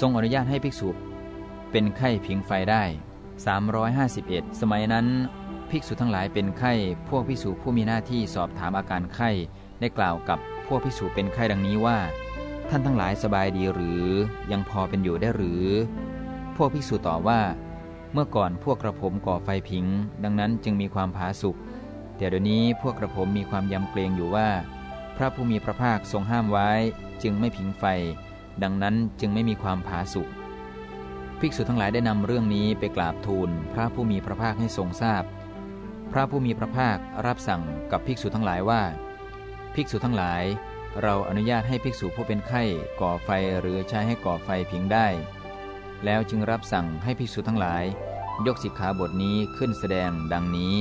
ทรงอนุญาตให้ภิกษุ เป็นไข้ผิงไฟได้ 351 สมัยนั้น ภิกษุทั้งหลายเป็นไข้ พวกภิกษุผู้มีหน้าที่สอบถามอาการไข้ ได้กล่าวกับพวกภิกษุเป็นไข้ดังนี้ว่า ท่านทั้งหลายสบายดีหรือ ยังพอเป็นอยู่ได้หรือ พวกภิกษุตอบว่า เมื่อก่อนพวกกระผมก่อไฟผิง ดังนั้นจึงมีความผาสุกแต่เดี๋ยวนี้พวกกระผมมีความยำเกรงอยู่ว่า พระผู้มีพระภาคทรงห้ามไว้จึงไม่ผิงไฟ ดังนั้นจึงไม่มีความผาสุกภิกษุทั้งหลายได้นำเรื่องนี้ไปกราบทูลพระผู้มีพระภาคให้ทรงทราบพพระผู้มีพระภาครับสั่งกับภิกษุทั้งหลายว่า ภิกษุทั้งหลาย เราอนุญาตให้ภิกษุผู้เป็นไข้ก่อไฟหรือใช้ให้ก่อไฟผิงได้ แล้วจึงรับสั่งให้ภิกษุทั้งหลาย ยกสิกขาบทนี้ขึ้นแสดงดังนี้